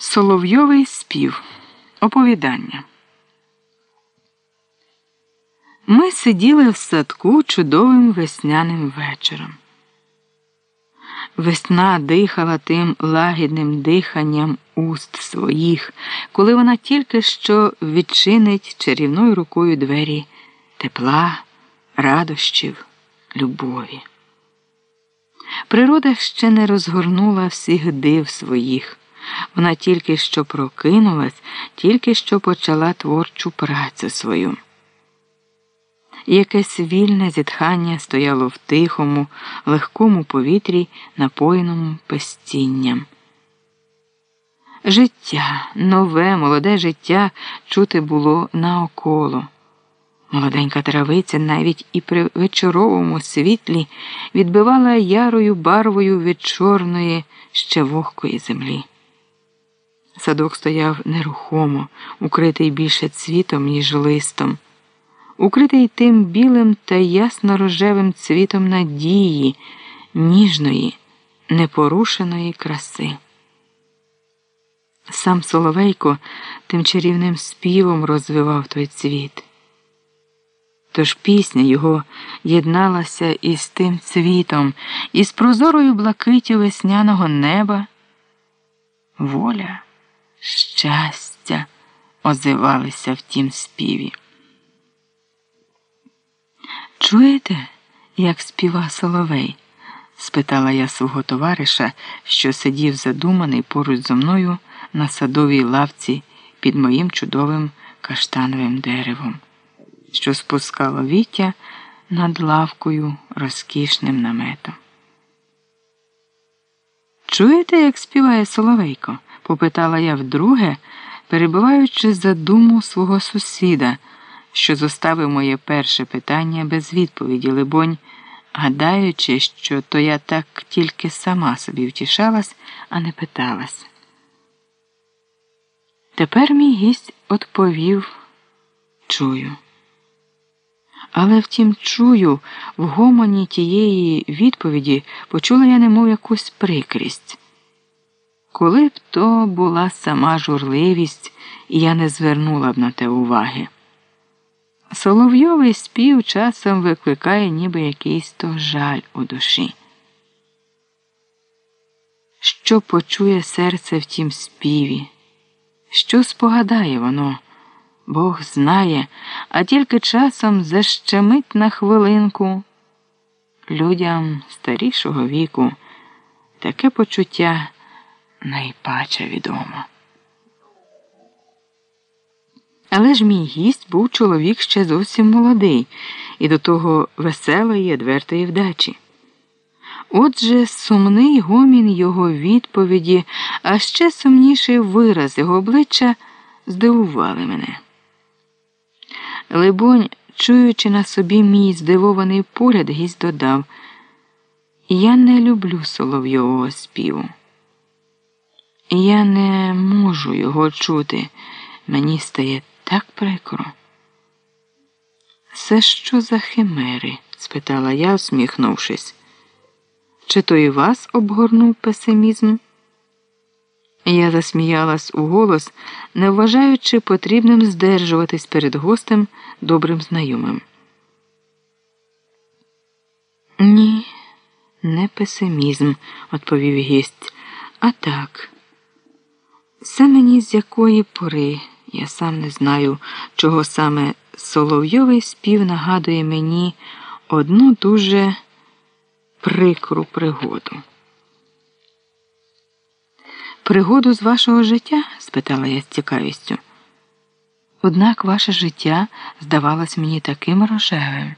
Соловйовий спів. Оповідання. Ми сиділи в садку чудовим весняним вечором. Весна дихала тим лагідним диханням уст своїх, коли вона тільки що відчинить чарівною рукою двері тепла, радощів, любові. Природа ще не розгорнула всіх див своїх. Вона тільки що прокинулась, тільки що почала творчу працю свою. Якесь вільне зітхання стояло в тихому, легкому повітрі, напоєному пестінням. Життя, нове, молоде життя чути було наоколо. Молоденька травиця навіть і при вечоровому світлі відбивала ярою барвою від чорної, ще вогкої землі. Садок стояв нерухомо, укритий більше цвітом, ніж листом, укритий тим білим та ясно рожевим цвітом надії, ніжної, непорушеної краси. Сам Соловейко тим чарівним співом розвивав той цвіт. Тож пісня його єдналася із тим цвітом, із прозорою блакиттю весняного неба. Воля, щастя озивалися в тім співі. Чуєте, як співа Соловей? спитала я свого товариша, що сидів задуманий поруч зо мною на садовій лавці під моїм чудовим каштановим деревом що спускало віття над лавкою розкішним наметом. Чуєте, як співає Соловейко? Попитала я вдруге, перебуваючи за думу свого сусіда, що зоставив моє перше питання без відповіді, либонь, гадаючи, що то я так тільки сама собі втішалась, а не питалась. Тепер мій гість відповів чую. Але втім, чую, в гомоні тієї відповіді почула я немов якусь прикрість. Коли б то була сама журливість, я не звернула б на те уваги. Соловйовий спів часом викликає ніби якийсь то жаль у душі. Що почує серце в тім співі? Що спогадає воно? Бог знає, а тільки часом защемить на хвилинку. Людям старішого віку таке почуття найпаче відомо. Але ж мій гість був чоловік ще зовсім молодий і до того веселої, одвертої вдачі. Отже, сумний гомін його відповіді, а ще сумніший вираз його обличчя здивували мене. Либонь, чуючи на собі мій здивований погляд, гість додав Я не люблю соловйового співу. Я не можу його чути. Мені стає так прикро. Це що за химери? спитала я, усміхнувшись. Чи то і вас обгорнув песимізм? Я засміялась у голос, не вважаючи потрібним здержуватись перед гостем добрим знайомим. Ні, не песимізм, відповів гість, а так. Це мені з якої пори, я сам не знаю, чого саме соловйовий спів нагадує мені одну дуже прикру пригоду. Пригоду з вашого життя? спитала я з цікавістю. Однак ваше життя здавалось мені таким рожевим.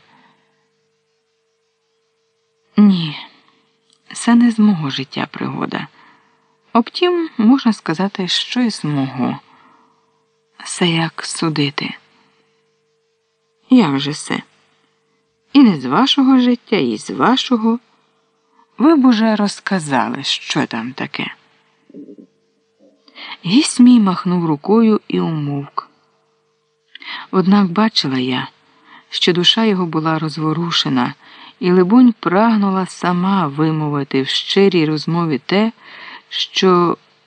Ні, це не з мого життя пригода. Обтім, можна сказати, що і з мого. Це як судити. Як же це? І не з вашого життя, і з вашого. Ви б уже розказали, що там таке. Гість мій махнув рукою і умовк. Однак бачила я, що душа його була розворушена, і, либонь, прагнула сама вимовити в щирій розмові те, що